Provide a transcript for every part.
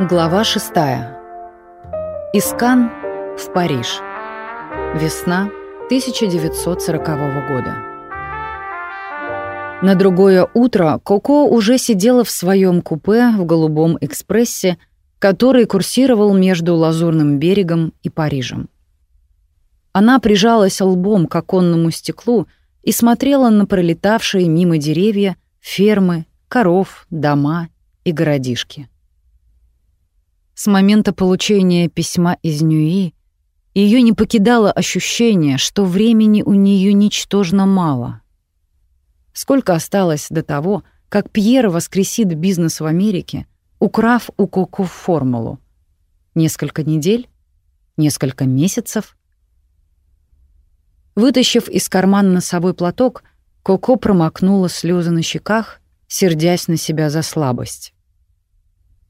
Глава 6. Искан в Париж. Весна 1940 года. На другое утро Коко уже сидела в своем купе в голубом экспрессе, который курсировал между Лазурным берегом и Парижем. Она прижалась лбом к оконному стеклу и смотрела на пролетавшие мимо деревья, фермы, коров, дома и городишки. С момента получения письма из Ньюи ее не покидало ощущение, что времени у нее ничтожно мало. Сколько осталось до того, как Пьер воскресит бизнес в Америке, украв у Коко формулу? Несколько недель? Несколько месяцев? Вытащив из кармана носовой платок, Коко промокнула слезы на щеках, сердясь на себя за слабость.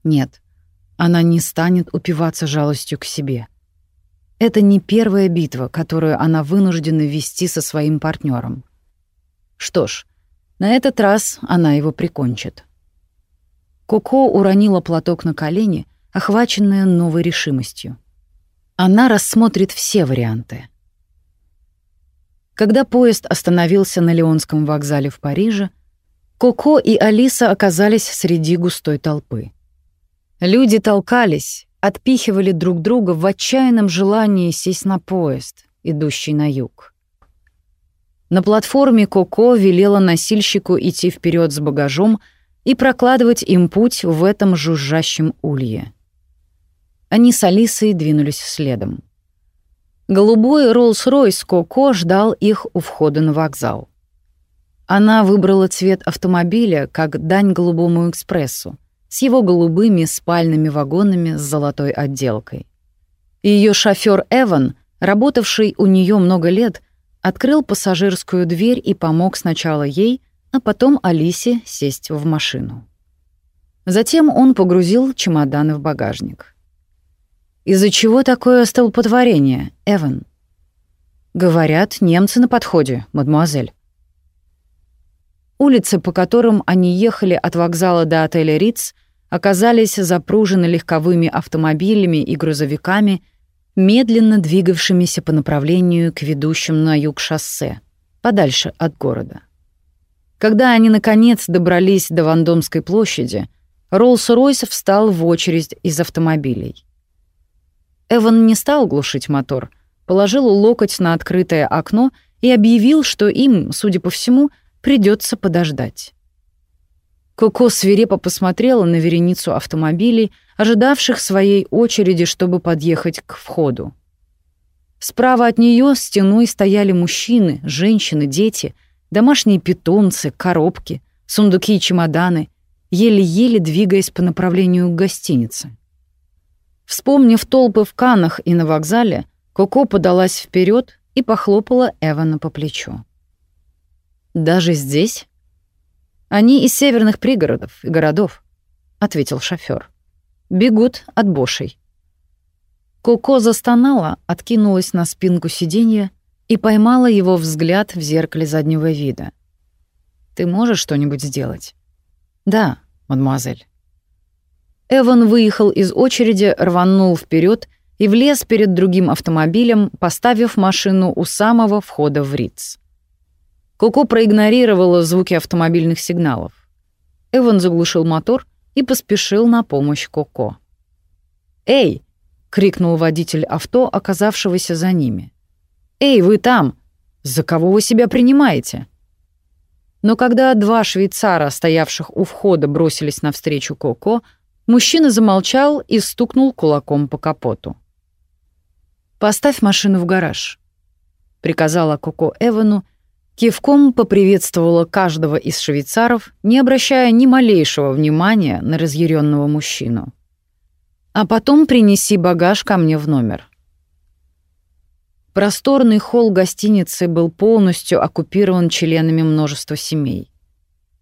Нет, она не станет упиваться жалостью к себе. Это не первая битва, которую она вынуждена вести со своим партнером. Что ж, на этот раз она его прикончит. Коко уронила платок на колени, охваченная новой решимостью. Она рассмотрит все варианты. Когда поезд остановился на Леонском вокзале в Париже, Коко и Алиса оказались среди густой толпы. Люди толкались, отпихивали друг друга в отчаянном желании сесть на поезд, идущий на юг. На платформе Коко велела носильщику идти вперед с багажом и прокладывать им путь в этом жужжащем улье. Они с Алисой двинулись следом. Голубой Роллс-Ройс Коко ждал их у входа на вокзал. Она выбрала цвет автомобиля как дань голубому экспрессу, с его голубыми спальными вагонами с золотой отделкой. Ее шофер Эван, работавший у нее много лет, открыл пассажирскую дверь и помог сначала ей, а потом Алисе сесть в машину. Затем он погрузил чемоданы в багажник. «Из-за чего такое столпотворение, Эван?» «Говорят, немцы на подходе, мадемуазель». Улицы, по которым они ехали от вокзала до отеля «Риц», оказались запружены легковыми автомобилями и грузовиками, медленно двигавшимися по направлению к ведущим на юг шоссе, подальше от города. Когда они, наконец, добрались до Вандомской площади, Роллс-Ройс встал в очередь из автомобилей. Эван не стал глушить мотор, положил локоть на открытое окно и объявил, что им, судя по всему, придется подождать. Коко свирепо посмотрела на вереницу автомобилей, ожидавших своей очереди, чтобы подъехать к входу. Справа от нее стеной стояли мужчины, женщины, дети, домашние питомцы, коробки, сундуки и чемоданы, еле-еле двигаясь по направлению к гостинице. Вспомнив толпы в Канах и на вокзале, Коко подалась вперед и похлопала Эвана по плечу. «Даже здесь?» Они из северных пригородов и городов, ответил шофер. Бегут от бошей. Коко застонала, откинулась на спинку сиденья и поймала его взгляд в зеркале заднего вида. Ты можешь что-нибудь сделать? Да, мадемуазель. Эван выехал из очереди, рванул вперед и влез перед другим автомобилем, поставив машину у самого входа в Риц. Коко проигнорировала звуки автомобильных сигналов. Эван заглушил мотор и поспешил на помощь Коко. «Эй!» — крикнул водитель авто, оказавшегося за ними. «Эй, вы там! За кого вы себя принимаете?» Но когда два швейцара, стоявших у входа, бросились навстречу Коко, мужчина замолчал и стукнул кулаком по капоту. «Поставь машину в гараж», — приказала Коко Эвану, Кивком поприветствовала каждого из швейцаров, не обращая ни малейшего внимания на разъяренного мужчину. «А потом принеси багаж ко мне в номер». Просторный холл гостиницы был полностью оккупирован членами множества семей.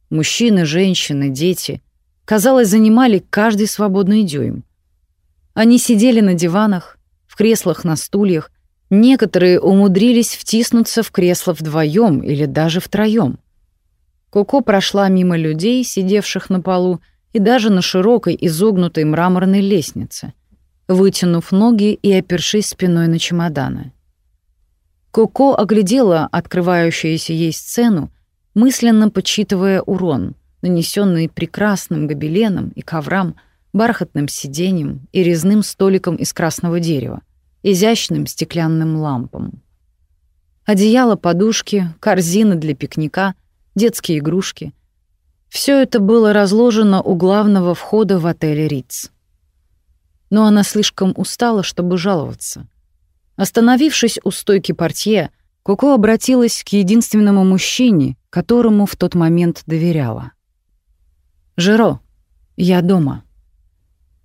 Мужчины, женщины, дети, казалось, занимали каждый свободный дюйм. Они сидели на диванах, в креслах на стульях, Некоторые умудрились втиснуться в кресло вдвоем или даже втроем. Коко прошла мимо людей, сидевших на полу, и даже на широкой изогнутой мраморной лестнице, вытянув ноги и опершись спиной на чемоданы. Коко оглядела открывающуюся ей сцену, мысленно подсчитывая урон, нанесенный прекрасным гобеленом и коврам, бархатным сиденьем и резным столиком из красного дерева, изящным стеклянным лампам. Одеяло, подушки, корзина для пикника, детские игрушки — все это было разложено у главного входа в отель Риц. Но она слишком устала, чтобы жаловаться. Остановившись у стойки портье, Коко обратилась к единственному мужчине, которому в тот момент доверяла. «Жиро, я дома».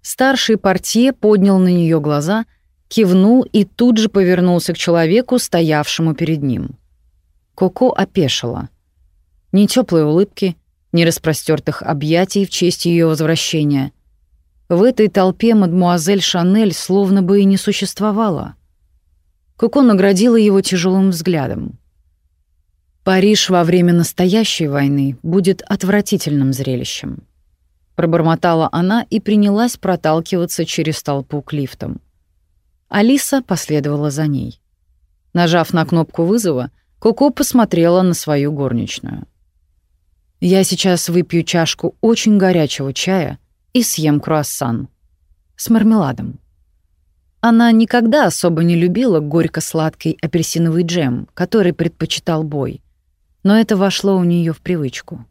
Старший портье поднял на нее глаза, кивнул и тут же повернулся к человеку, стоявшему перед ним. Коко опешила. Ни теплой улыбки, ни распростертых объятий в честь ее возвращения. В этой толпе мадмуазель Шанель словно бы и не существовало. Коко наградила его тяжелым взглядом. Париж во время настоящей войны будет отвратительным зрелищем. Пробормотала она и принялась проталкиваться через толпу к лифтам. Алиса последовала за ней. Нажав на кнопку вызова, Коко посмотрела на свою горничную. «Я сейчас выпью чашку очень горячего чая и съем круассан. С мармеладом». Она никогда особо не любила горько-сладкий апельсиновый джем, который предпочитал бой, но это вошло у нее в привычку.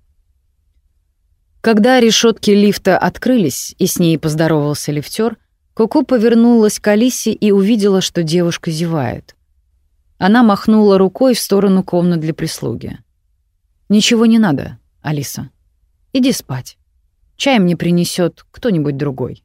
Когда решетки лифта открылись, и с ней поздоровался лифтер, Коко повернулась к Алисе и увидела, что девушка зевает. Она махнула рукой в сторону комнат для прислуги. «Ничего не надо, Алиса. Иди спать. Чай мне принесет кто-нибудь другой».